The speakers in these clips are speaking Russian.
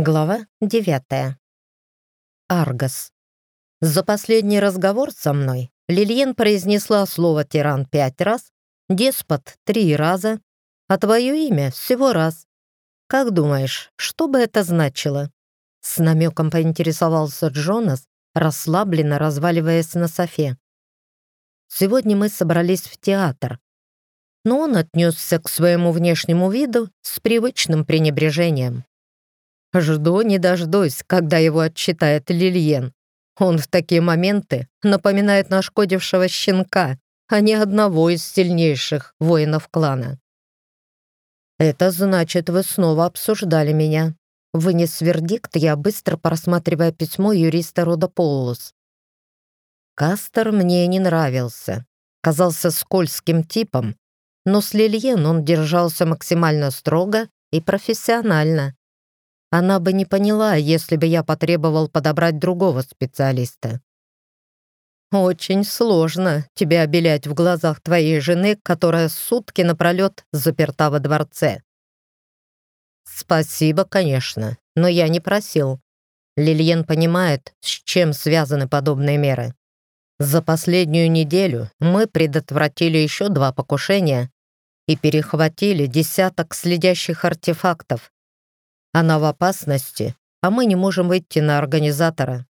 Глава 9. Аргос. За последний разговор со мной Лильен произнесла слово «тиран» пять раз, «деспот» три раза, а твое имя всего раз. Как думаешь, что бы это значило? С намеком поинтересовался Джонас, расслабленно разваливаясь на софе. Сегодня мы собрались в театр, но он отнесся к своему внешнему виду с привычным пренебрежением. Жду не дождусь, когда его отчитает Лильен. Он в такие моменты напоминает нашкодившего щенка, а не одного из сильнейших воинов клана. «Это значит, вы снова обсуждали меня», — вынес вердикт я, быстро просматривая письмо юриста рода Поллус. Кастер мне не нравился. Казался скользким типом, но с Лильен он держался максимально строго и профессионально. Она бы не поняла, если бы я потребовал подобрать другого специалиста. Очень сложно тебя обелять в глазах твоей жены, которая сутки напролет заперта во дворце. Спасибо, конечно, но я не просил. Лильен понимает, с чем связаны подобные меры. За последнюю неделю мы предотвратили еще два покушения и перехватили десяток следящих артефактов, она в опасности, а мы не можем выйти на организатора.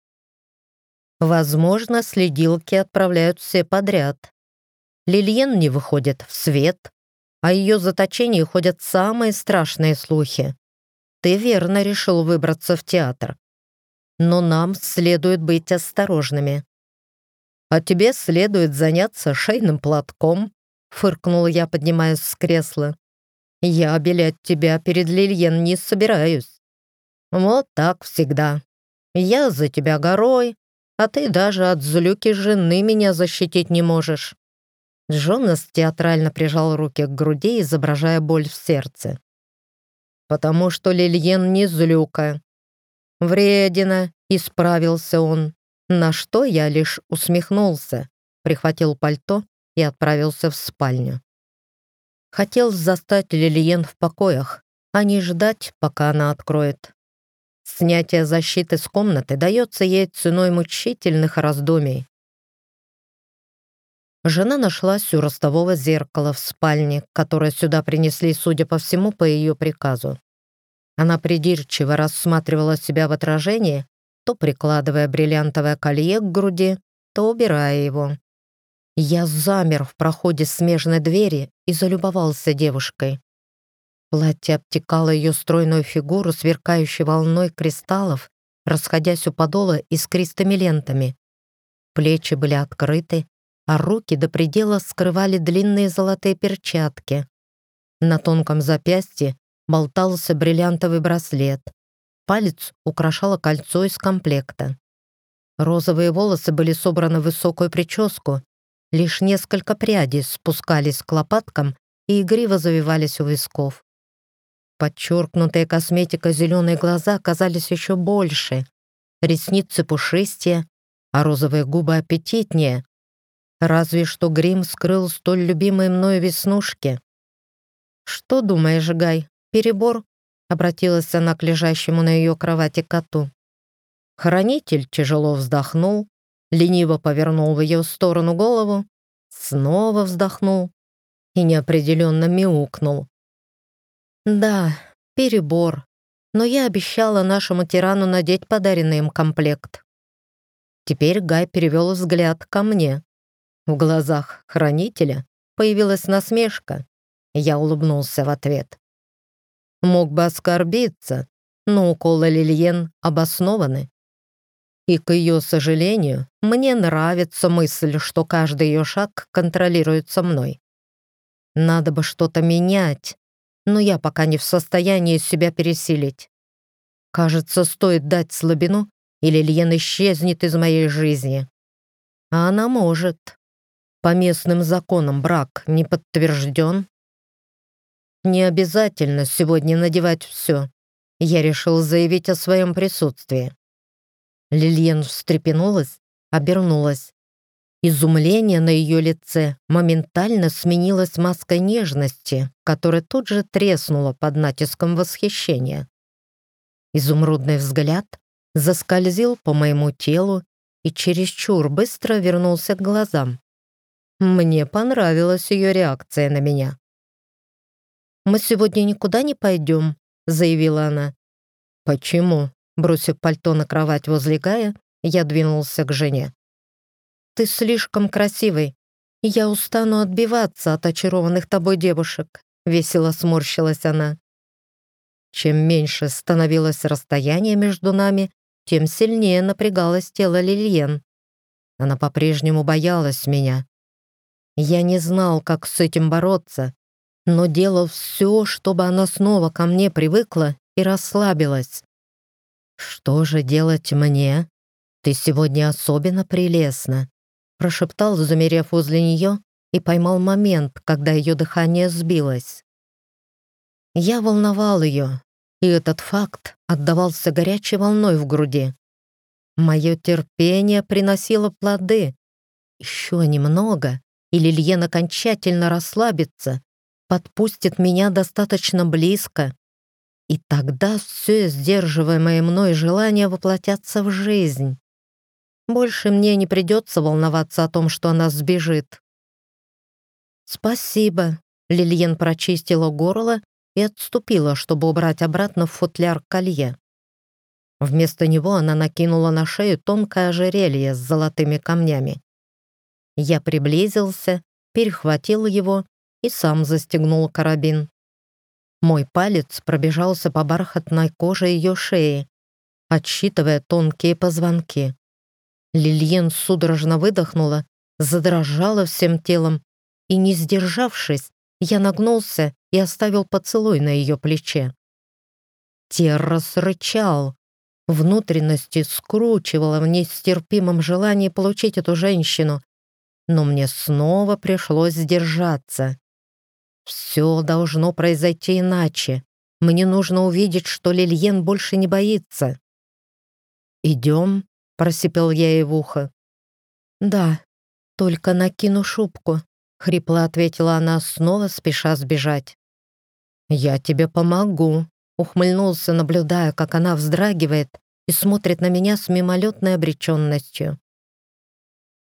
Возможно, следилки отправляют все подряд. Лильен не выходит в свет, а ее заточении ходят самые страшные слухи. Ты верно решил выбраться в театр. Но нам следует быть осторожными. А тебе следует заняться шейным платком, фыркнула я, поднимаясь с кресла. Я обелять тебя перед Лильен не собираюсь. Вот так всегда. Я за тебя горой, а ты даже от злюки жены меня защитить не можешь». Джонас театрально прижал руки к груди, изображая боль в сердце. «Потому что Лильен не злюка». «Вредина», — исправился он, на что я лишь усмехнулся, прихватил пальто и отправился в спальню. Хотел застать Лилиен в покоях, а не ждать, пока она откроет. Снятие защиты с комнаты дается ей ценой мучительных раздумий. Жена нашлась у ростового зеркала в спальне, которое сюда принесли, судя по всему, по ее приказу. Она придирчиво рассматривала себя в отражении, то прикладывая бриллиантовое колье к груди, то убирая его. Я замер в проходе смежной двери и залюбовался девушкой. Платье обтекало ее стройную фигуру, сверкающей волной кристаллов, расходясь у подола искристыми лентами. Плечи были открыты, а руки до предела скрывали длинные золотые перчатки. На тонком запястье болтался бриллиантовый браслет. Палец украшало кольцо из комплекта. Розовые волосы были собраны в высокую прическу, Лишь несколько прядей спускались к лопаткам и игриво завивались у висков. Подчеркнутые косметика зеленые глаза казались еще больше, ресницы пушистее, а розовые губы аппетитнее. Разве что грим скрыл столь любимые мною веснушки. «Что думаешь, Гай, перебор?» — обратилась она к лежащему на ее кровати коту. Хранитель тяжело вздохнул, лениво повернул в ее сторону голову, снова вздохнул и неопределенно мяукнул. «Да, перебор, но я обещала нашему тирану надеть подаренный им комплект». Теперь Гай перевел взгляд ко мне. В глазах хранителя появилась насмешка. Я улыбнулся в ответ. Мог бы оскорбиться, но уколы Лильен обоснованы. И, к ее сожалению, мне нравится мысль, что каждый ее шаг контролируется мной. Надо бы что-то менять, но я пока не в состоянии себя пересилить. Кажется, стоит дать слабину, или Льен исчезнет из моей жизни. А она может. По местным законам брак не подтвержден. Не обязательно сегодня надевать все. Я решил заявить о своем присутствии. Лильен встрепенулась, обернулась. Изумление на ее лице моментально сменилось маской нежности, которая тут же треснула под натиском восхищения. Изумрудный взгляд заскользил по моему телу и чересчур быстро вернулся к глазам. Мне понравилась ее реакция на меня. «Мы сегодня никуда не пойдем», — заявила она. «Почему?» Бросив пальто на кровать возле Гая, я двинулся к жене. «Ты слишком красивый. Я устану отбиваться от очарованных тобой девушек», — весело сморщилась она. Чем меньше становилось расстояние между нами, тем сильнее напрягалось тело Лильен. Она по-прежнему боялась меня. Я не знал, как с этим бороться, но делал все, чтобы она снова ко мне привыкла и расслабилась. «Что же делать мне? Ты сегодня особенно прелестна», прошептал, замерев возле нее, и поймал момент, когда ее дыхание сбилось. Я волновал ее, и этот факт отдавался горячей волной в груди. Мое терпение приносило плоды. Еще немного, и Лильен окончательно расслабится, подпустит меня достаточно близко, и тогда все сдерживаемое мной желание воплотятся в жизнь. Больше мне не придется волноваться о том, что она сбежит. «Спасибо», — Лильен прочистила горло и отступила, чтобы убрать обратно в футляр колье. Вместо него она накинула на шею тонкое ожерелье с золотыми камнями. Я приблизился, перехватил его и сам застегнул карабин. Мой палец пробежался по бархатной коже ее шеи, отсчитывая тонкие позвонки. Лильен судорожно выдохнула, задрожала всем телом и, не сдержавшись, я нагнулся и оставил поцелуй на ее плече. Террас рычал. Внутренности скручивало в нестерпимом желании получить эту женщину, но мне снова пришлось сдержаться. Все должно произойти иначе. Мне нужно увидеть, что Лильен больше не боится. «Идем?» — просипел я ей в ухо. «Да, только накину шубку», — хрипло ответила она, снова спеша сбежать. «Я тебе помогу», — ухмыльнулся, наблюдая, как она вздрагивает и смотрит на меня с мимолетной обреченностью.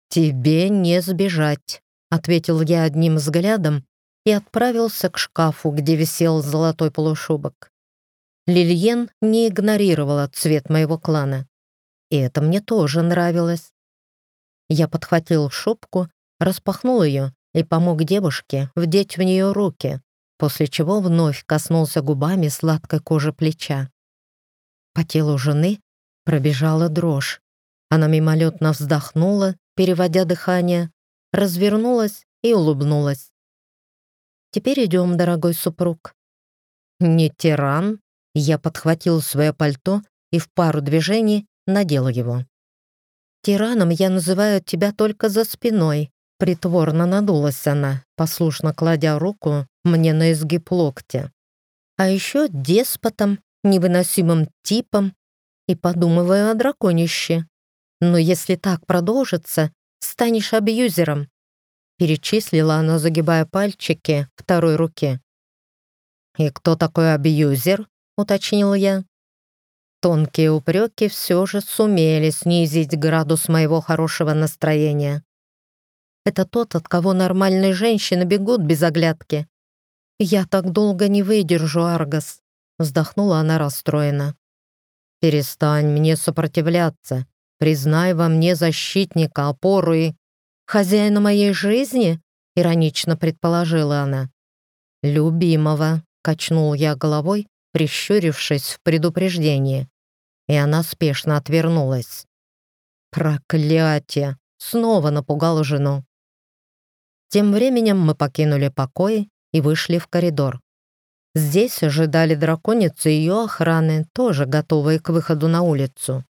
«Тебе не сбежать», — ответил я одним взглядом и отправился к шкафу, где висел золотой полушубок. Лильен не игнорировала цвет моего клана, и это мне тоже нравилось. Я подхватил шубку, распахнул ее и помог девушке вдеть в нее руки, после чего вновь коснулся губами сладкой кожи плеча. По телу жены пробежала дрожь. Она мимолетно вздохнула, переводя дыхание, развернулась и улыбнулась. Теперь идем, дорогой супруг». «Не тиран?» Я подхватил свое пальто и в пару движений надел его. «Тираном я называю тебя только за спиной», Притворно надулась она, послушно кладя руку мне на изгиб локтя. А еще деспотом, невыносимым типом и подумываю о драконище. Но если так продолжится, станешь абьюзером. Перечислила она, загибая пальчики второй руки. «И кто такой абьюзер?» — уточнил я. Тонкие упреки все же сумели снизить градус моего хорошего настроения. Это тот, от кого нормальные женщины бегут без оглядки. «Я так долго не выдержу, Аргас», — вздохнула она расстроена. «Перестань мне сопротивляться. Признай во мне защитника, опору и «Хозяина моей жизни?» — иронично предположила она. «Любимого», — качнул я головой, прищурившись в предупреждении. И она спешно отвернулась. «Проклятие!» — снова напугал жену. Тем временем мы покинули покой и вышли в коридор. Здесь ожидали драконицы и ее охраны, тоже готовые к выходу на улицу.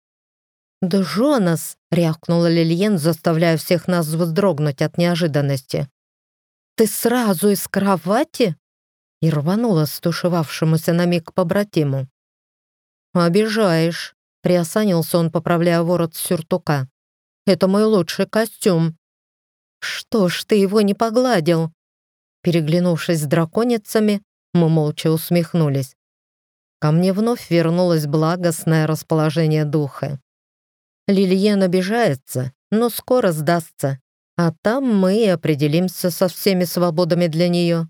«Да Джонас!» — рявкнула Лильен, заставляя всех нас вздрогнуть от неожиданности. «Ты сразу из кровати?» И рванула стушевавшемуся на миг побратиму. «Обижаешь», — приосанился он, поправляя ворот сюртука. «Это мой лучший костюм». «Что ж ты его не погладил?» Переглянувшись с драконицами, мы молча усмехнулись. ко мне вновь вернулось благостное расположение духа. Лильен обижается, но скоро сдастся, а там мы и определимся со всеми свободами для нее.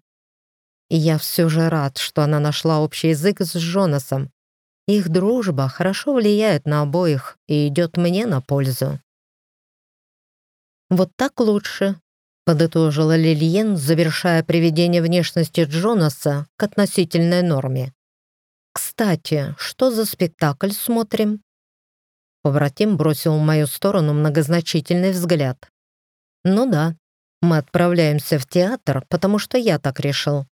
И я все же рад, что она нашла общий язык с Джонасом. Их дружба хорошо влияет на обоих и идет мне на пользу. «Вот так лучше», — подытожила Лильен, завершая приведение внешности Джонаса к относительной норме. «Кстати, что за спектакль смотрим?» Побратим бросил в мою сторону многозначительный взгляд. «Ну да, мы отправляемся в театр, потому что я так решил.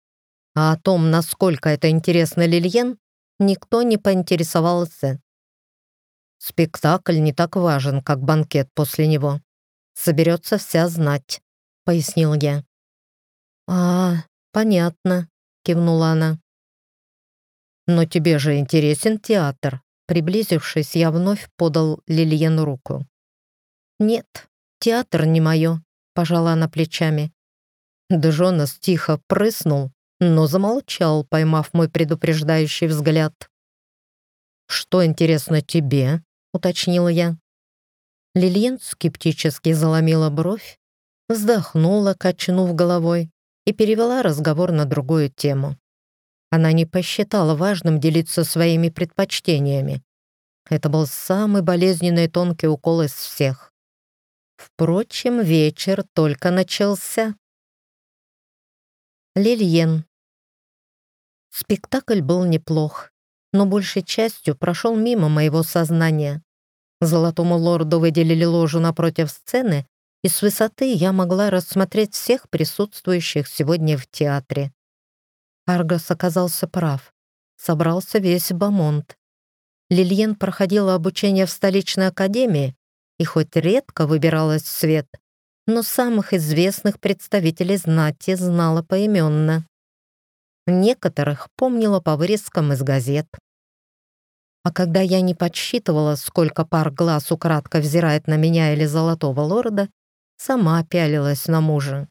А о том, насколько это интересно Лильен, никто не поинтересовался. Спектакль не так важен, как банкет после него. Соберется вся знать», — пояснил я. «А, понятно», — кивнула она. «Но тебе же интересен театр», Приблизившись, я вновь подал Лильену руку. «Нет, театр не мое», — пожала она плечами. Джонас тихо прыснул, но замолчал, поймав мой предупреждающий взгляд. «Что интересно тебе?» — уточнила я. Лильен скептически заломила бровь, вздохнула, качнув головой, и перевела разговор на другую тему. Она не посчитала важным делиться своими предпочтениями. Это был самый болезненный тонкий укол из всех. Впрочем, вечер только начался. Лильен. Спектакль был неплох, но большей частью прошел мимо моего сознания. Золотому лорду выделили ложу напротив сцены, и с высоты я могла рассмотреть всех присутствующих сегодня в театре. Аргос оказался прав. Собрался весь Бамонт. Лильен проходила обучение в столичной академии и хоть редко выбиралась в свет, но самых известных представителей знати знала поименно. Некоторых помнила по вырезкам из газет. А когда я не подсчитывала, сколько пар глаз украдко взирает на меня или золотого лорда, сама пялилась на мужа.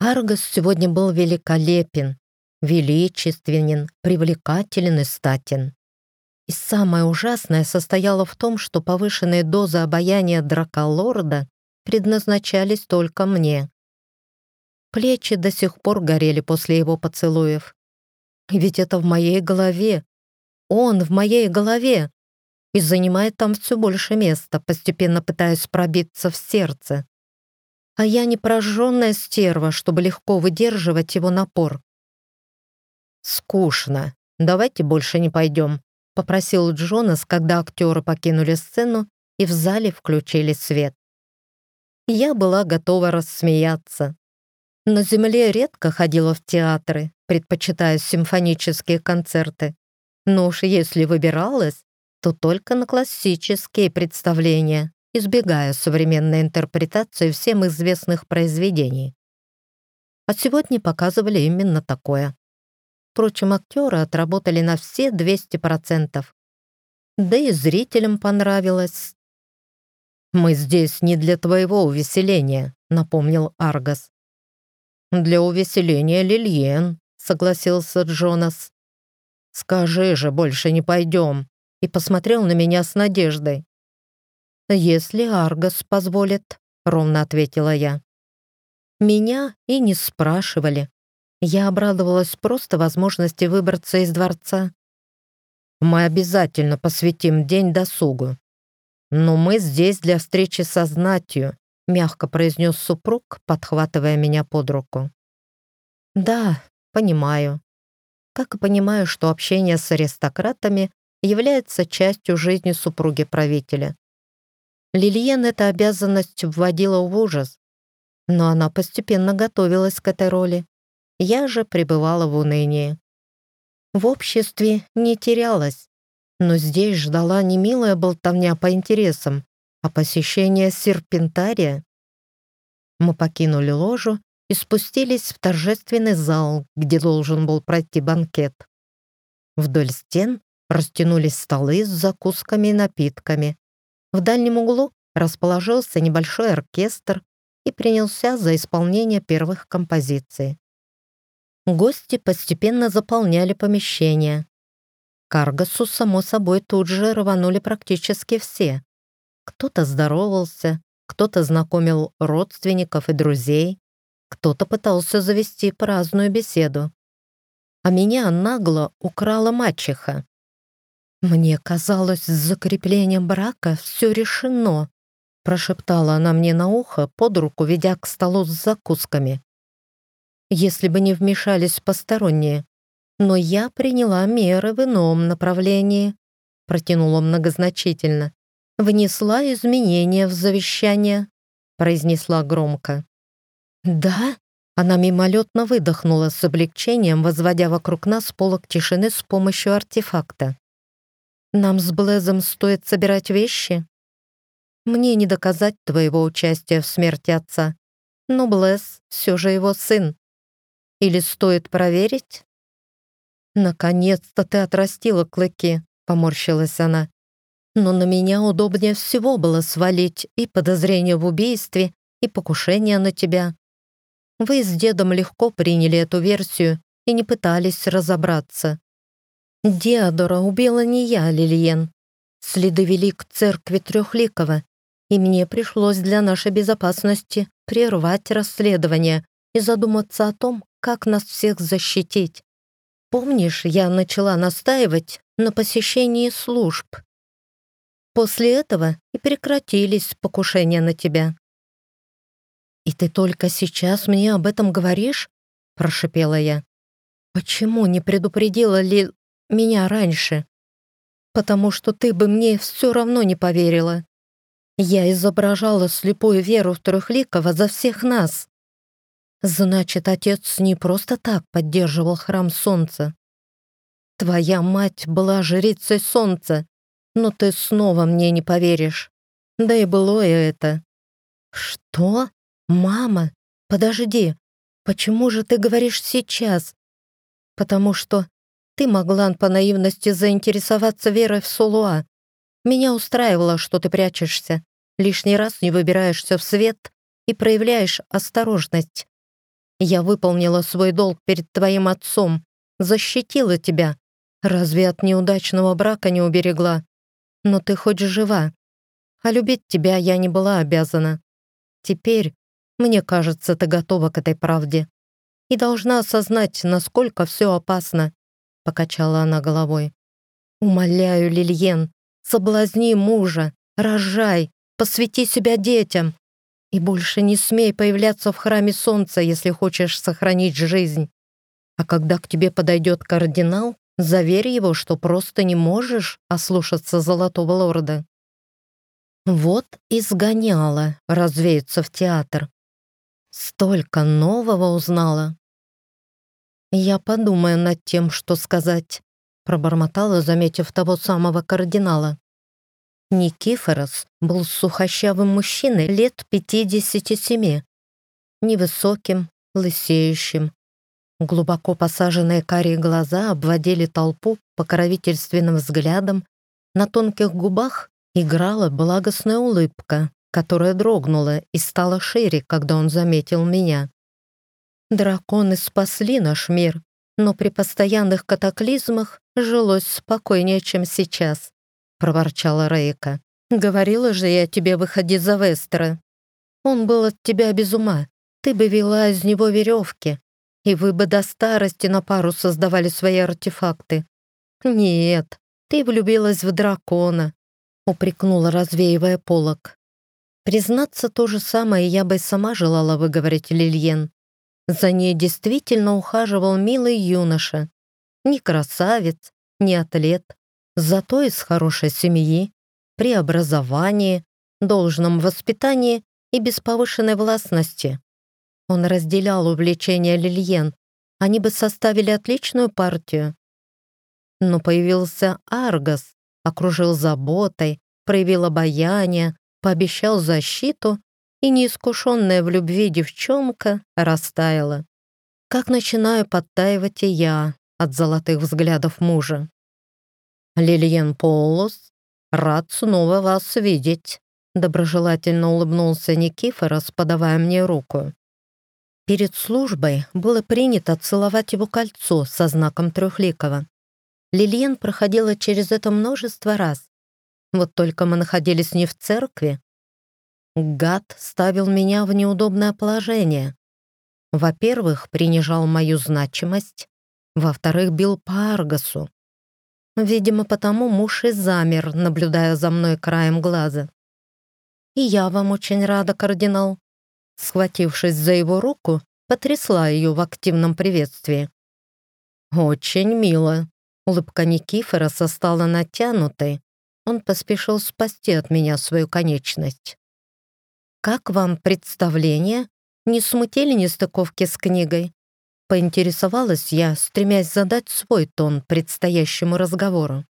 Аргос сегодня был великолепен, величественен, привлекателен и статен. И самое ужасное состояло в том, что повышенные дозы обаяния драколорда предназначались только мне. Плечи до сих пор горели после его поцелуев. Ведь это в моей голове. Он в моей голове. И занимает там все больше места, постепенно пытаясь пробиться в сердце. А я не прожженная стерва, чтобы легко выдерживать его напор. «Скучно. Давайте больше не пойдем», — попросил Джонас, когда актеры покинули сцену и в зале включили свет. Я была готова рассмеяться. На земле редко ходила в театры, предпочитая симфонические концерты. Но уж если выбиралась, то только на классические представления, избегая современной интерпретации всем известных произведений. А сегодня показывали именно такое. Впрочем, актеры отработали на все 200%. Да и зрителям понравилось. «Мы здесь не для твоего увеселения», — напомнил Аргас. «Для увеселения Лильен», — согласился Джонас. «Скажи же, больше не пойдем», и посмотрел на меня с надеждой. «Если Аргас позволит», — ровно ответила я. Меня и не спрашивали. Я обрадовалась просто возможности выбраться из дворца. Мы обязательно посвятим день досугу. Но мы здесь для встречи со знатью, мягко произнес супруг, подхватывая меня под руку. Да, понимаю. Как и понимаю, что общение с аристократами является частью жизни супруги правителя. Лильен эта обязанность вводила в ужас, но она постепенно готовилась к этой роли. Я же пребывала в унынии. В обществе не терялась, но здесь ждала не милая болтовня по интересам, а посещение серпентария. Мы покинули ложу и спустились в торжественный зал, где должен был пройти банкет. Вдоль стен растянулись столы с закусками и напитками. В дальнем углу расположился небольшой оркестр и принялся за исполнение первых композиций. Гости постепенно заполняли помещение. К Аргасу, само собой, тут же рванули практически все. Кто-то здоровался, кто-то знакомил родственников и друзей, кто-то пытался завести праздную беседу. А меня нагло украла мачеха. «Мне казалось, с закреплением брака все решено», прошептала она мне на ухо, под руку ведя к столу с закусками. «Если бы не вмешались посторонние. Но я приняла меры в ином направлении», протянула многозначительно. «Внесла изменения в завещание», произнесла громко. «Да?» Она мимолетно выдохнула с облегчением, возводя вокруг нас полок тишины с помощью артефакта. «Нам с Блезом стоит собирать вещи?» «Мне не доказать твоего участия в смерти отца, но Блез все же его сын. Или стоит проверить?» «Наконец-то ты отрастила клыки», — поморщилась она. «Но на меня удобнее всего было свалить и подозрение в убийстве, и покушение на тебя. Вы с дедом легко приняли эту версию и не пытались разобраться. Диадора убила не я, Лилиен. Следы вели к церкви Трехликова, и мне пришлось для нашей безопасности прервать расследование и задуматься о том, как нас всех защитить. Помнишь, я начала настаивать на посещении служб? После этого и прекратились покушения на тебя. «И ты только сейчас мне об этом говоришь?» — прошипела я. «Почему не предупредила ли меня раньше?» «Потому что ты бы мне все равно не поверила. Я изображала слепую веру в Трехликова за всех нас. Значит, отец не просто так поддерживал храм солнца. Твоя мать была жрицей солнца, но ты снова мне не поверишь. Да и было и это». «Что?» «Мама, подожди, почему же ты говоришь сейчас?» «Потому что ты могла по наивности заинтересоваться верой в Солуа. Меня устраивало, что ты прячешься, лишний раз не выбираешься в свет и проявляешь осторожность. Я выполнила свой долг перед твоим отцом, защитила тебя. Разве от неудачного брака не уберегла? Но ты хоть жива. А любить тебя я не была обязана. Теперь, мне кажется, ты готова к этой правде и должна осознать, насколько все опасно», — покачала она головой. «Умоляю, Лильен, соблазни мужа, рожай, посвяти себя детям и больше не смей появляться в храме солнца, если хочешь сохранить жизнь. А когда к тебе подойдет кардинал, заверь его, что просто не можешь ослушаться Золотого Лорда». Вот и сгоняла развеяться в театр. Столько нового узнала. Я подумаю над тем, что сказать, пробормотала, заметив того самого кардинала. Никифорос был сухощавым мужчиной лет 57, невысоким, лысеющим. Глубоко посаженные карие глаза обводили толпу покровительственным взглядом, на тонких губах играла благостная улыбка которая дрогнула и стала шире, когда он заметил меня. Драконы спасли наш мир, но при постоянных катаклизмах жилось спокойнее, чем сейчас, проворчала Рейка. Говорила же я тебе, выходи за Вестера. Он был от тебя без ума. Ты бы вела из него веревки, и вы бы до старости на пару создавали свои артефакты. Нет, ты влюбилась в дракона, упрекнула, развеивая полок. Признаться, то же самое я бы сама желала выговорить Лильен. За ней действительно ухаживал милый юноша. Не красавец, не атлет, зато из хорошей семьи, при образовании, должном воспитании и без повышенной властности. Он разделял увлечения Лильен, они бы составили отличную партию. Но появился Аргас, окружил заботой, проявил обаяние, пообещал защиту, и неискушенная в любви девчонка растаяла. Как начинаю подтаивать и я от золотых взглядов мужа. «Лилиен Полос, рад снова вас видеть», доброжелательно улыбнулся Никифорос, подавая мне руку. Перед службой было принято целовать его кольцо со знаком Трехликова. Лильен проходила через это множество раз. Вот только мы находились не в церкви. Гад ставил меня в неудобное положение. Во-первых, принижал мою значимость. Во-вторых, бил по Аргасу. Видимо, потому муж и замер, наблюдая за мной краем глаза. «И я вам очень рада, кардинал». Схватившись за его руку, потрясла ее в активном приветствии. «Очень мило». Улыбка Никифороса стала натянутой. Он поспешил спасти от меня свою конечность. «Как вам представление? Не смутили нестыковки с книгой?» Поинтересовалась я, стремясь задать свой тон предстоящему разговору.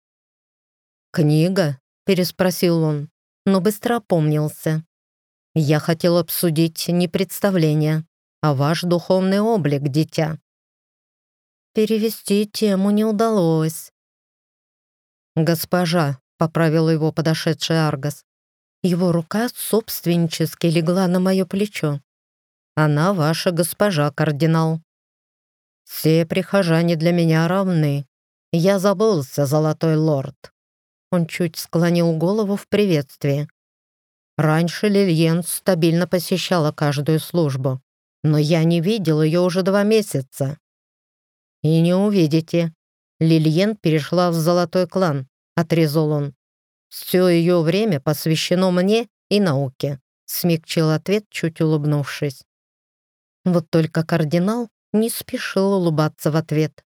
«Книга?» — переспросил он, но быстро опомнился. «Я хотел обсудить не представление, а ваш духовный облик, дитя». Перевести тему не удалось. «Госпожа», — поправил его подошедший Аргас. Его рука собственнически легла на мое плечо. «Она ваша госпожа, кардинал». «Все прихожане для меня равны. Я забылся, золотой лорд». Он чуть склонил голову в приветствии. Раньше Лильен стабильно посещала каждую службу, но я не видел ее уже два месяца. «И не увидите. Лильен перешла в золотой клан», — отрезал он. «Все ее время посвящено мне и науке», — смягчил ответ, чуть улыбнувшись. Вот только кардинал не спешил улыбаться в ответ.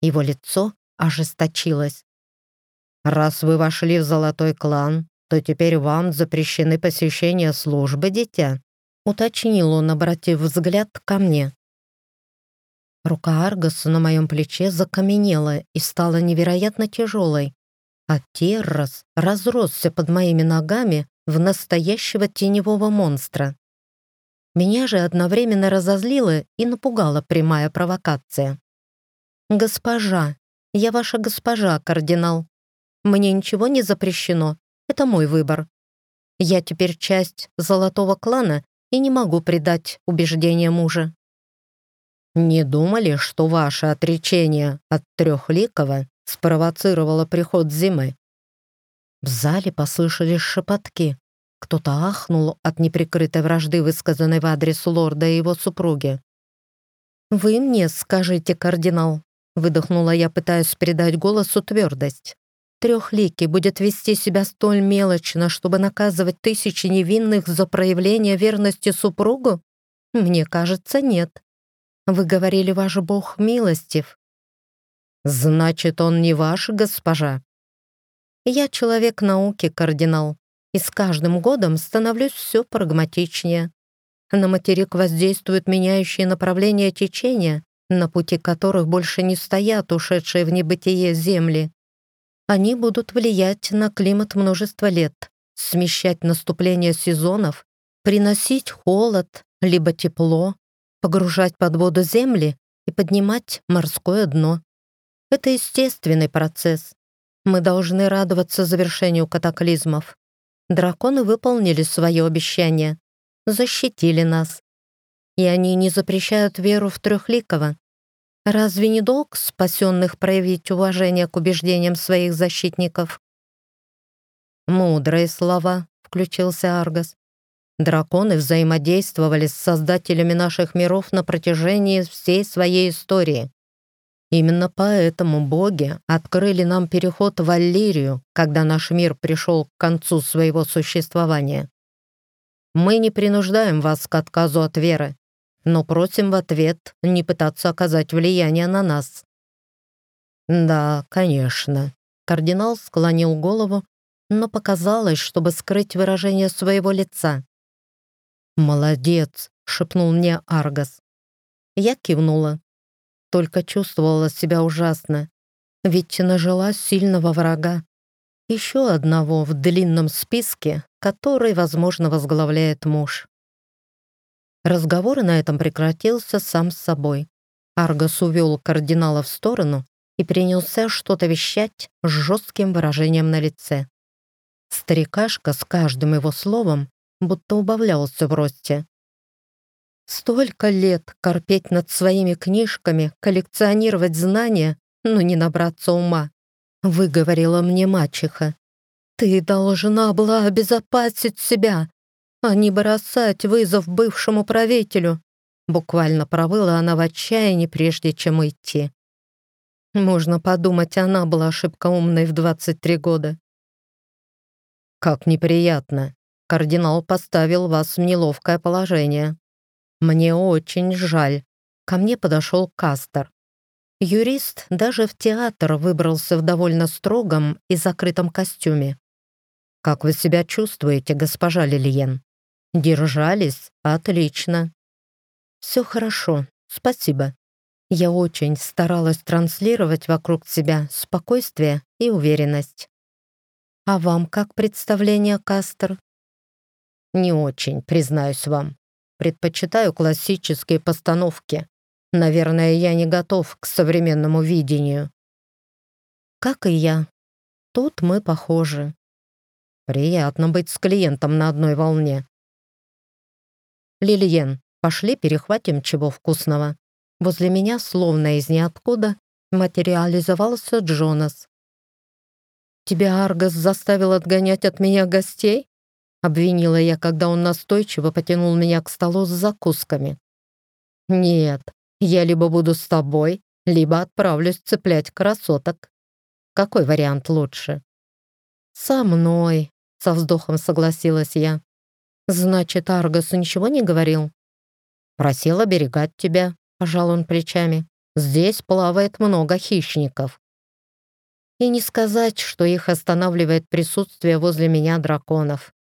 Его лицо ожесточилось. «Раз вы вошли в золотой клан, то теперь вам запрещены посещения службы, дитя», уточнил он, обратив взгляд ко мне. Рука Аргаса на моем плече закаменела и стала невероятно тяжелой, а Террас разросся под моими ногами в настоящего теневого монстра. Меня же одновременно разозлила и напугала прямая провокация. «Госпожа, я ваша госпожа, кардинал. Мне ничего не запрещено, это мой выбор. Я теперь часть золотого клана и не могу предать убеждения мужа. «Не думали, что ваше отречение от Трехликова спровоцировало приход зимы?» В зале послышались шепотки. Кто-то ахнул от неприкрытой вражды, высказанной в адрес лорда и его супруги. «Вы мне скажите, кардинал», — выдохнула я, пытаясь передать голосу твердость. «Трехликий будет вести себя столь мелочно, чтобы наказывать тысячи невинных за проявление верности супругу? Мне кажется, нет. Вы говорили, ваш Бог милостив. Значит, он не ваш, госпожа? Я человек науки, кардинал, и с каждым годом становлюсь все прагматичнее. На материк воздействуют меняющие направления течения, на пути которых больше не стоят ушедшие в небытие земли. Они будут влиять на климат множество лет, смещать наступление сезонов, приносить холод, либо тепло, погружать под воду земли и поднимать морское дно. Это естественный процесс. Мы должны радоваться завершению катаклизмов. Драконы выполнили свое обещание, защитили нас. И они не запрещают веру в Трехликого. Разве не долг спасенных проявить уважение к убеждениям своих защитников? «Мудрые слова», — включился Аргас. Драконы взаимодействовали с создателями наших миров на протяжении всей своей истории. Именно поэтому боги открыли нам переход в Аллирию, когда наш мир пришел к концу своего существования. Мы не принуждаем вас к отказу от веры, но просим в ответ не пытаться оказать влияние на нас. Да, конечно. Кардинал склонил голову, но показалось, чтобы скрыть выражение своего лица. «Молодец!» — шепнул мне Аргас. Я кивнула. Только чувствовала себя ужасно. Ведь нажила сильного врага. Еще одного в длинном списке, который, возможно, возглавляет муж. Разговор на этом прекратился сам с собой. Аргас увел кардинала в сторону и принялся что-то вещать с жестким выражением на лице. Старикашка с каждым его словом будто убавлялся в росте. Столько лет корпеть над своими книжками, коллекционировать знания, но не набраться ума. — выговорила мне мачеха. «Ты должна была обезопасить себя, а не бросать вызов бывшему правителю», буквально провыла она в отчаянии, прежде чем уйти. Можно подумать, она была ошибка умной в 23 года. «Как неприятно. Кардинал поставил вас в неловкое положение. Мне очень жаль». Ко мне подошел Кастер. Юрист даже в театр выбрался в довольно строгом и закрытом костюме. «Как вы себя чувствуете, госпожа Лильен?» «Держались? Отлично». «Все хорошо, спасибо. Я очень старалась транслировать вокруг себя спокойствие и уверенность. А вам как представление, Кастер? Не очень, признаюсь вам. Предпочитаю классические постановки. Наверное, я не готов к современному видению. Как и я. Тут мы похожи. Приятно быть с клиентом на одной волне. Лилиен, пошли перехватим чего вкусного. Возле меня, словно из ниоткуда, материализовался Джонас. «Тебя Аргос заставил отгонять от меня гостей?» Обвинила я, когда он настойчиво потянул меня к столу с закусками. «Нет, я либо буду с тобой, либо отправлюсь цеплять красоток. Какой вариант лучше?» «Со мной», — со вздохом согласилась я. «Значит, Аргос ничего не говорил?» «Просил оберегать тебя», пожал он плечами. «Здесь плавает много хищников». И не сказать, что их останавливает присутствие возле меня драконов.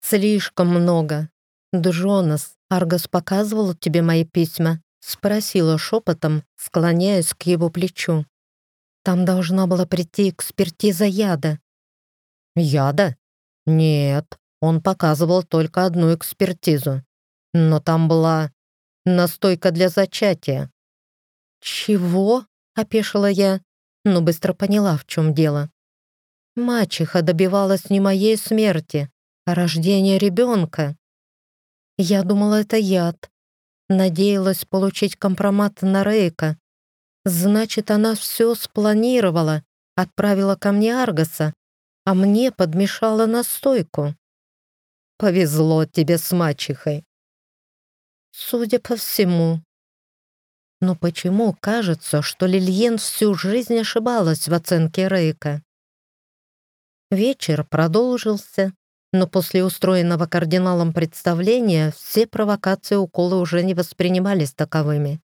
«Слишком много. Джонас, Аргос показывал тебе мои письма?» Спросила шепотом, склоняясь к его плечу. «Там должна была прийти экспертиза яда». «Яда? Нет, он показывал только одну экспертизу. Но там была Настойка для зачатия». «Чего?» — опешила я, но быстро поняла, в чем дело. Мачеха добивалась не моей смерти, рождения ребенка. Я думала, это яд. Надеялась получить компромат на Рейка. Значит, она все спланировала, отправила ко мне Аргаса, а мне подмешала настойку. Повезло тебе с мачехой. Судя по всему. Но почему кажется, что Лильен всю жизнь ошибалась в оценке Рейка? Вечер продолжился, но после устроенного кардиналом представления все провокации уколы уже не воспринимались таковыми.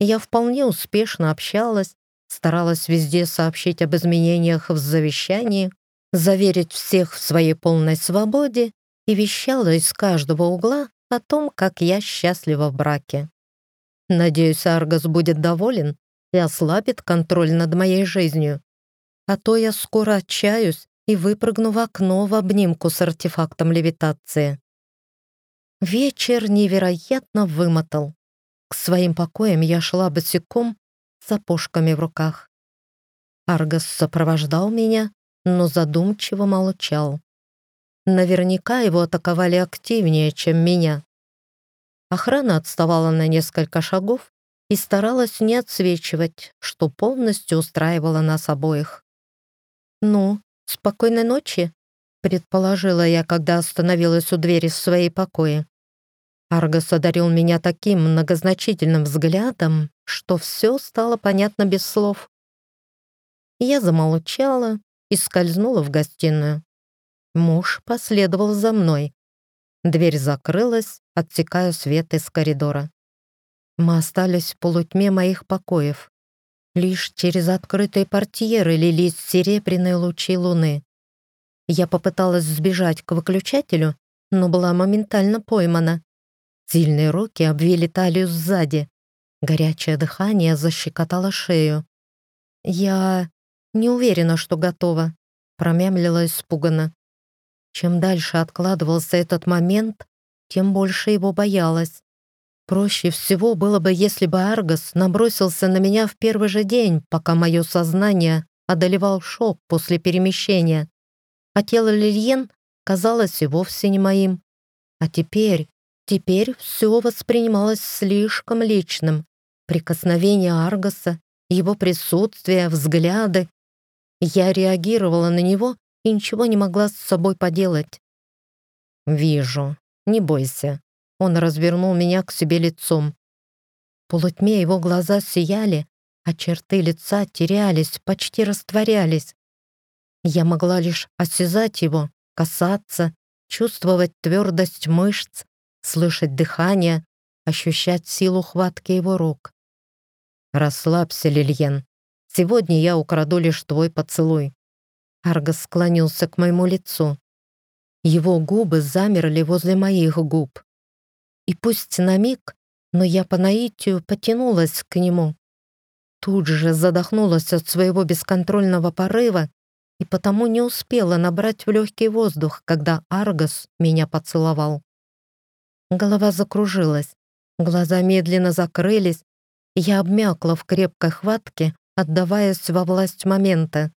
Я вполне успешно общалась, старалась везде сообщить об изменениях в завещании, заверить всех в своей полной свободе и вещала из каждого угла о том, как я счастлива в браке. Надеюсь, Аргос будет доволен и ослабит контроль над моей жизнью. А то я скоро отчаюсь и выпрыгну в окно в обнимку с артефактом левитации. Вечер невероятно вымотал. К своим покоям я шла босиком с опушками в руках. Аргос сопровождал меня, но задумчиво молчал. Наверняка его атаковали активнее, чем меня. Охрана отставала на несколько шагов и старалась не отсвечивать, что полностью устраивало нас обоих. «Ну, спокойной ночи», — предположила я, когда остановилась у двери в своей покое. Аргос одарил меня таким многозначительным взглядом, что все стало понятно без слов. Я замолчала и скользнула в гостиную. Муж последовал за мной. Дверь закрылась, отсекая свет из коридора. Мы остались в полутьме моих покоев. Лишь через открытые портьеры лились серебряные лучи луны. Я попыталась сбежать к выключателю, но была моментально поймана. Сильные руки обвили талию сзади. Горячее дыхание защекотало шею. «Я не уверена, что готова», — промямлила испуганно. Чем дальше откладывался этот момент, тем больше его боялась. Проще всего было бы, если бы Аргос набросился на меня в первый же день, пока мое сознание одолевал шок после перемещения. А тело Лильен казалось и вовсе не моим. А теперь, теперь все воспринималось слишком личным. Прикосновение Аргоса, его присутствие, взгляды, Я реагировала на него и ничего не могла с собой поделать. «Вижу. Не бойся». Он развернул меня к себе лицом. В полутьме его глаза сияли, а черты лица терялись, почти растворялись. Я могла лишь осязать его, касаться, чувствовать твердость мышц, слышать дыхание, ощущать силу хватки его рук. «Расслабься, Лильен. Сегодня я украду лишь твой поцелуй». Аргос склонился к моему лицу. Его губы замерли возле моих губ. И пусть на миг, но я по наитию потянулась к нему. Тут же задохнулась от своего бесконтрольного порыва и потому не успела набрать в легкий воздух, когда Аргос меня поцеловал. Голова закружилась, глаза медленно закрылись, я обмякла в крепкой хватке, отдаваясь во власть момента.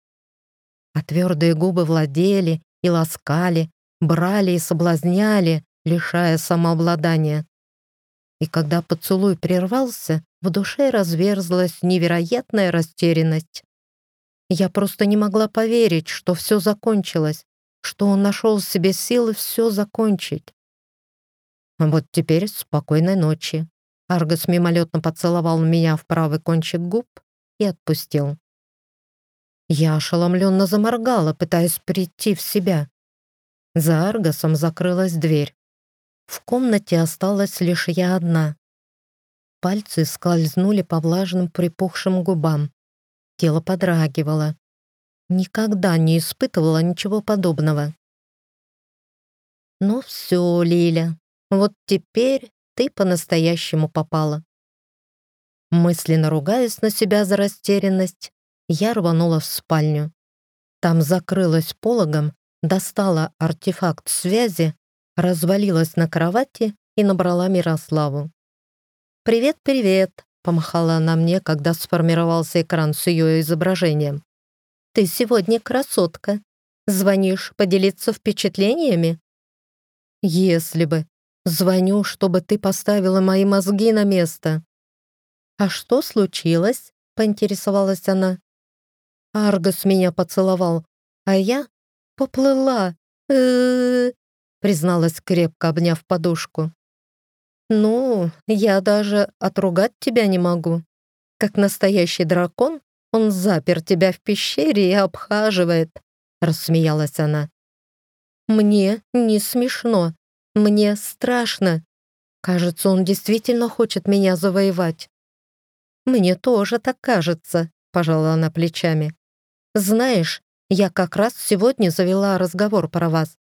А твердые губы владели и ласкали, брали и соблазняли, лишая самообладания. И когда поцелуй прервался, в душе разверзлась невероятная растерянность. Я просто не могла поверить, что все закончилось, что он нашел в себе силы все закончить. Вот теперь спокойной ночи. Аргос мимолетно поцеловал меня в правый кончик губ и отпустил. Я ошеломленно заморгала, пытаясь прийти в себя. За Аргосом закрылась дверь. В комнате осталась лишь я одна. Пальцы скользнули по влажным припухшим губам. Тело подрагивало. Никогда не испытывала ничего подобного. «Ну все, Лиля, вот теперь ты по-настоящему попала». Мысленно ругаясь на себя за растерянность, я рванула в спальню. Там закрылась пологом, достала артефакт связи, развалилась на кровати и набрала Мирославу. «Привет-привет!» Помахала она мне, когда сформировался экран с ее изображением. «Ты сегодня красотка. Звонишь поделиться впечатлениями?» «Если бы. Звоню, чтобы ты поставила мои мозги на место». «А что случилось?» — поинтересовалась она. Аргос меня поцеловал, а я поплыла. Э -э -э, призналась, крепко обняв подушку. «Ну, я даже отругать тебя не могу. Как настоящий дракон, он запер тебя в пещере и обхаживает», — рассмеялась она. «Мне не смешно. Мне страшно. Кажется, он действительно хочет меня завоевать». «Мне тоже так кажется», — пожала она плечами. «Знаешь, я как раз сегодня завела разговор про вас.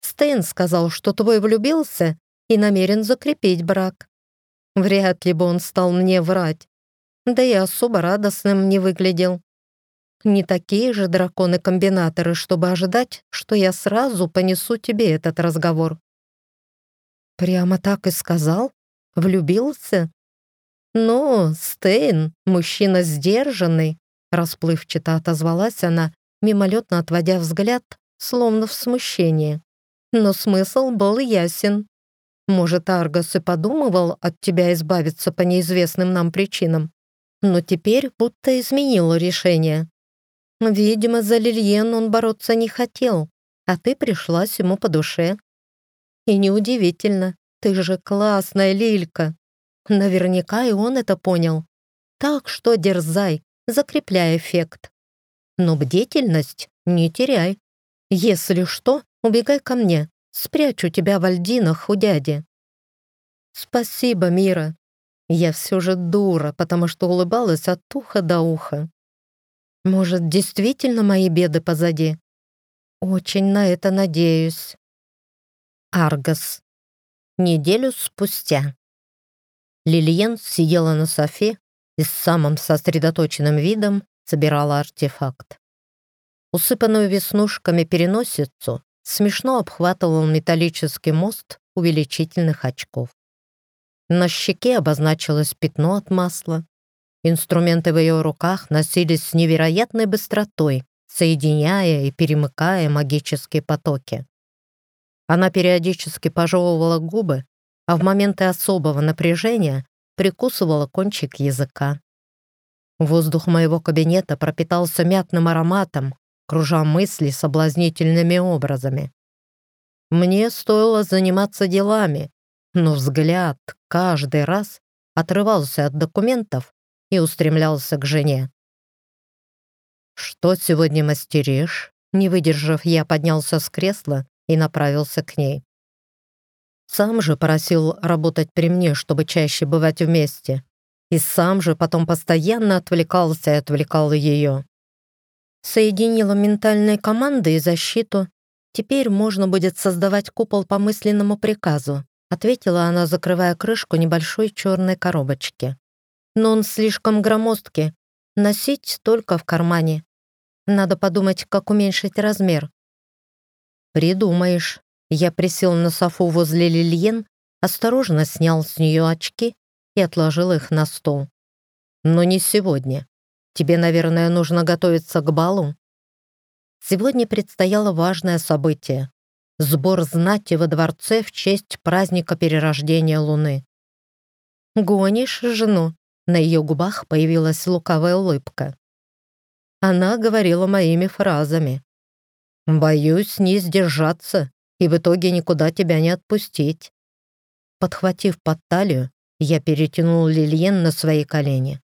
Стейн сказал, что твой влюбился и намерен закрепить брак. Вряд ли бы он стал мне врать, да и особо радостным не выглядел. Не такие же драконы-комбинаторы, чтобы ожидать, что я сразу понесу тебе этот разговор. Прямо так и сказал? Влюбился? Ну, Стейн, мужчина сдержанный, расплывчато отозвалась она, мимолетно отводя взгляд, словно в смущении. Но смысл был ясен. Может, Аргос и подумывал от тебя избавиться по неизвестным нам причинам, но теперь будто изменил решение. Видимо, за Лильен он бороться не хотел, а ты пришлась ему по душе. И неудивительно, ты же классная Лилька. Наверняка и он это понял. Так что дерзай, закрепляй эффект. Но бдительность не теряй. Если что, убегай ко мне. Спрячу тебя в альдинах у дяди». «Спасибо, Мира. Я все же дура, потому что улыбалась от уха до уха. Может, действительно мои беды позади? Очень на это надеюсь». Аргос. Неделю спустя. Лилиен сидела на софе и с самым сосредоточенным видом собирала артефакт. Усыпанную веснушками переносицу смешно обхватывал металлический мост увеличительных очков. На щеке обозначилось пятно от масла. Инструменты в ее руках носились с невероятной быстротой, соединяя и перемыкая магические потоки. Она периодически пожевывала губы, а в моменты особого напряжения прикусывала кончик языка. Воздух моего кабинета пропитался мятным ароматом, кружа мысли соблазнительными образами. Мне стоило заниматься делами, но взгляд каждый раз отрывался от документов и устремлялся к жене. «Что сегодня мастеришь?» Не выдержав, я поднялся с кресла и направился к ней. Сам же просил работать при мне, чтобы чаще бывать вместе. И сам же потом постоянно отвлекался и отвлекал ее. Соединила ментальные команды и защиту. Теперь можно будет создавать купол по мысленному приказу, ответила она, закрывая крышку небольшой черной коробочки. Но он слишком громоздкий. Носить только в кармане. Надо подумать, как уменьшить размер. Придумаешь. Я присел на софу возле Лильен, осторожно снял с нее очки и отложил их на стол. Но не сегодня. Тебе, наверное, нужно готовиться к балу. Сегодня предстояло важное событие — сбор знати во дворце в честь праздника перерождения Луны. «Гонишь жену?» На ее губах появилась лукавая улыбка. Она говорила моими фразами. «Боюсь не сдержаться и в итоге никуда тебя не отпустить». Подхватив под талию, я перетянул Лильен на свои колени.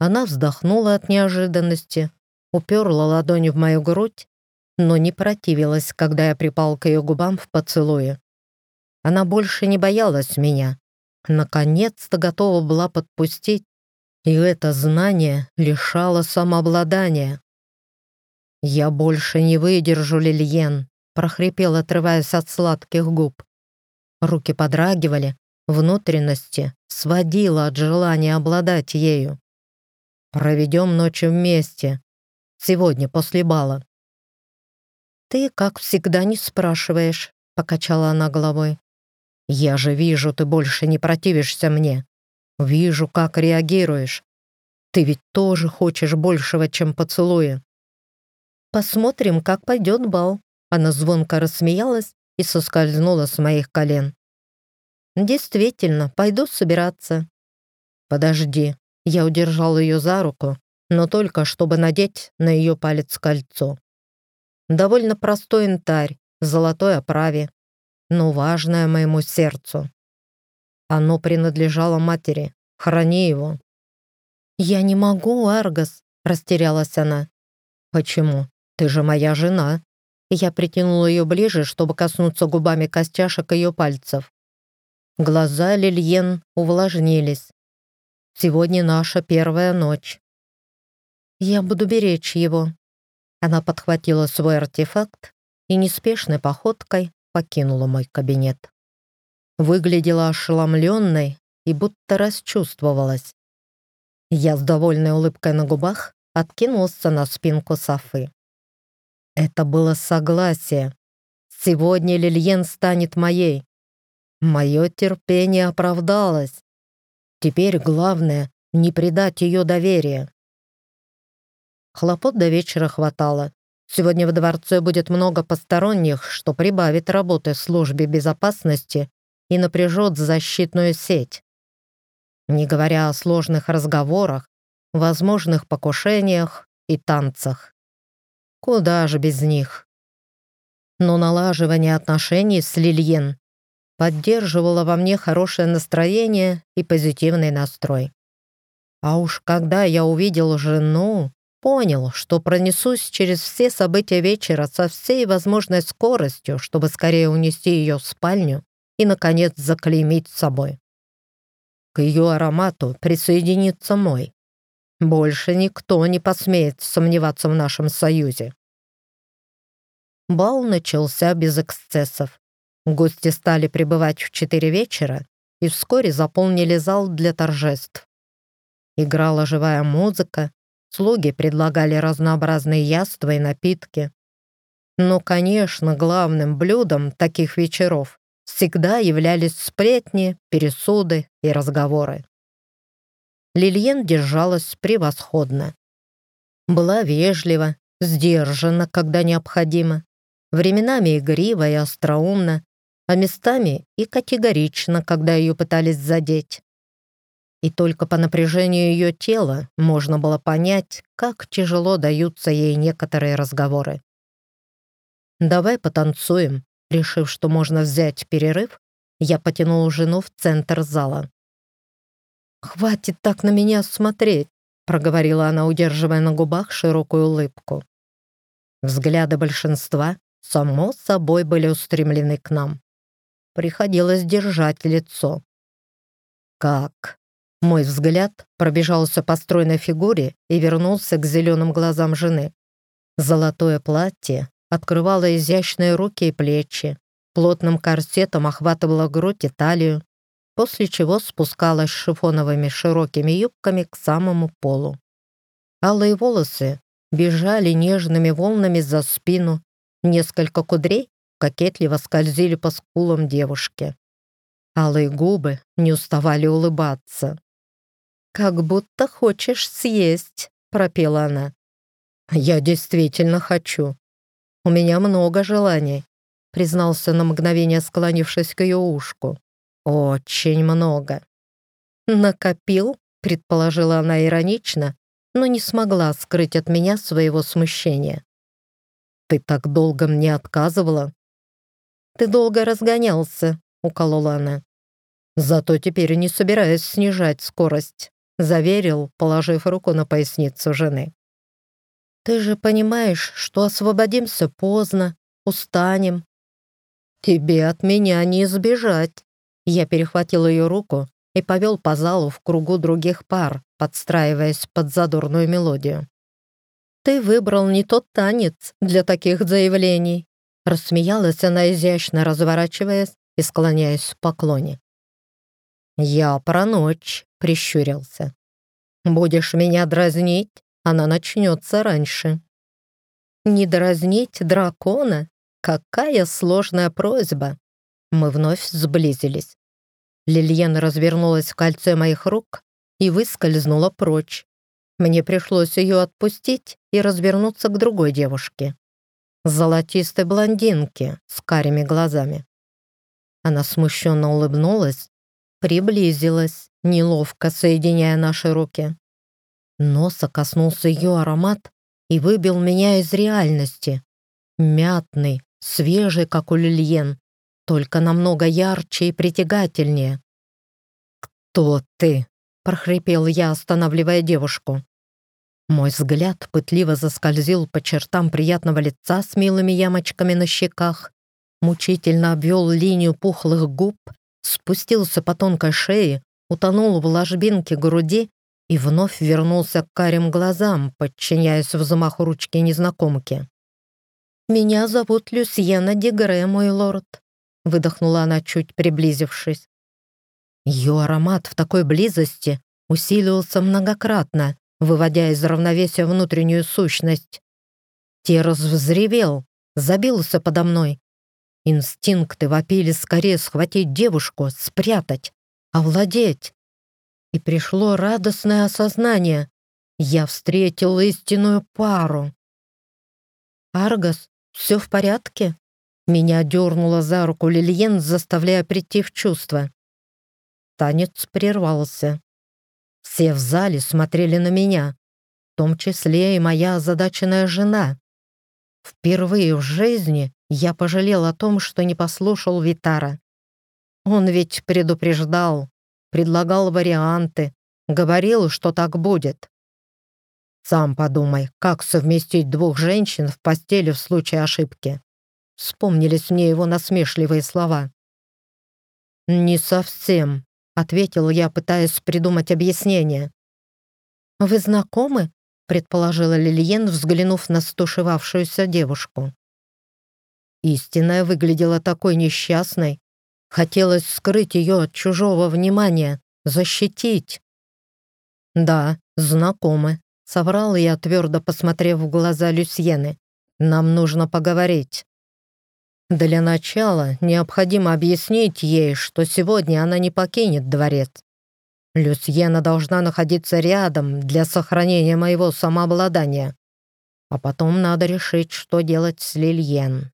Она вздохнула от неожиданности, уперла ладони в мою грудь, но не противилась, когда я припал к ее губам в поцелуе. Она больше не боялась меня. Наконец-то готова была подпустить, и это знание лишало самообладания. «Я больше не выдержу, Лильен», — прохрипел, отрываясь от сладких губ. Руки подрагивали, внутренности сводило от желания обладать ею. «Проведем ночь вместе. Сегодня, после бала». «Ты, как всегда, не спрашиваешь», — покачала она головой. «Я же вижу, ты больше не противишься мне. Вижу, как реагируешь. Ты ведь тоже хочешь большего, чем поцелуя. Посмотрим, как пойдет бал. Она звонко рассмеялась и соскользнула с моих колен. Действительно, пойду собираться. Подожди. Я удержал ее за руку, но только чтобы надеть на ее палец кольцо. Довольно простой янтарь, в золотой оправе, но важное моему сердцу. Оно принадлежало матери. Храни его». «Я не могу, Аргос», — растерялась она. «Почему? Ты же моя жена». Я притянула ее ближе, чтобы коснуться губами костяшек ее пальцев. Глаза Лильен увлажнились. «Сегодня наша первая ночь». «Я буду беречь его». Она подхватила свой артефакт и неспешной походкой покинула мой кабинет выглядела ошеломленной и будто расчувствовалась. Я с довольной улыбкой на губах откинулся на спинку Софы. Это было согласие. Сегодня Лильен станет моей. Мое терпение оправдалось. Теперь главное — не предать ее доверие. Хлопот до вечера хватало. Сегодня в дворце будет много посторонних, что прибавит работы службе безопасности и напряжет защитную сеть. Не говоря о сложных разговорах, возможных покушениях и танцах. Куда же без них? Но налаживание отношений с Лильен поддерживало во мне хорошее настроение и позитивный настрой. А уж когда я увидел жену, понял, что пронесусь через все события вечера со всей возможной скоростью, чтобы скорее унести ее в спальню и, наконец, заклеймить собой. К ее аромату присоединится мой. Больше никто не посмеет сомневаться в нашем союзе. Бал начался без эксцессов. Гости стали прибывать в четыре вечера и вскоре заполнили зал для торжеств. Играла живая музыка, слуги предлагали разнообразные яства и напитки. Но, конечно, главным блюдом таких вечеров всегда являлись сплетни, пересуды и разговоры. Лильен держалась превосходно. Была вежлива, сдержана, когда необходимо, временами игрива и остроумна, а местами и категорично, когда ее пытались задеть. и только по напряжению ее тела можно было понять, как тяжело даются ей некоторые разговоры. «Давай потанцуем», решив, что можно взять перерыв, я потянул жену в центр зала. «Хватит так на меня смотреть», проговорила она, удерживая на губах широкую улыбку. Взгляды большинства, само собой, были устремлены к нам. Приходилось держать лицо. «Как?» Мой взгляд пробежался по стройной фигуре и вернулся к зеленым глазам жены. Золотое платье открывало изящные руки и плечи, плотным корсетом охватывала грудь и талию, после чего спускалась шифоновыми широкими юбками к самому полу. Алые волосы бежали нежными волнами за спину, несколько кудрей кокетливо скользили по скулам девушки. Алые губы не уставали улыбаться. «Как будто хочешь съесть», — пропела она. «Я действительно хочу. У меня много желаний», — признался на мгновение, склонившись к ее ушку. «Очень много». «Накопил?» — предположила она иронично, но не смогла скрыть от меня своего смущения. «Ты так долго мне отказывала?» «Ты долго разгонялся», — уколола она. «Зато теперь не собираюсь снижать скорость» заверил, положив руку на поясницу жены. «Ты же понимаешь, что освободимся поздно, устанем. Тебе от меня не избежать». Я перехватил ее руку и повел по залу в кругу других пар, подстраиваясь под задорную мелодию. «Ты выбрал не тот танец для таких заявлений», рассмеялась она изящно, разворачиваясь и склоняясь в поклоне. «Я про ночь», — прищурился. «Будешь меня дразнить, она начнется раньше». «Не дразнить дракона? Какая сложная просьба!» Мы вновь сблизились. Лильен развернулась в кольце моих рук и выскользнула прочь. Мне пришлось ее отпустить и развернуться к другой девушке. Золотистой блондинке с карими глазами. Она смущенно улыбнулась приблизилась, неловко соединяя наши руки. Носа коснулся ее аромат и выбил меня из реальности. Мятный, свежий, как у Лильен, только намного ярче и притягательнее. «Кто ты?» — прохрипел я, останавливая девушку. Мой взгляд пытливо заскользил по чертам приятного лица с милыми ямочками на щеках, мучительно обвел линию пухлых губ спустился по тонкой шее, утонул в ложбинке груди и вновь вернулся к карим глазам, подчиняясь взмаху ручки незнакомки. «Меня зовут Люсьена Дегре, мой лорд», — выдохнула она, чуть приблизившись. Ее аромат в такой близости усиливался многократно, выводя из равновесия внутреннюю сущность. Терос взревел, забился подо мной, Инстинкты вопили скорее схватить девушку, спрятать, овладеть. И пришло радостное осознание. Я встретил истинную пару. «Аргос, все в порядке?» Меня дернула за руку Лильен, заставляя прийти в чувство. Танец прервался. Все в зале смотрели на меня, в том числе и моя озадаченная жена. Впервые в жизни я пожалел о том, что не послушал Витара. Он ведь предупреждал, предлагал варианты, говорил, что так будет. Сам подумай, как совместить двух женщин в постели в случае ошибки. Вспомнились мне его насмешливые слова. «Не совсем», — ответил я, пытаясь придумать объяснение. «Вы знакомы?» — предположила Лильен, взглянув на стушевавшуюся девушку. Истинная выглядела такой несчастной. Хотелось скрыть ее от чужого внимания, защитить. «Да, знакомы», — соврал я, твердо посмотрев в глаза Люсьены. «Нам нужно поговорить». Для начала необходимо объяснить ей, что сегодня она не покинет дворец. Люсьена должна находиться рядом для сохранения моего самообладания. А потом надо решить, что делать с Лильен.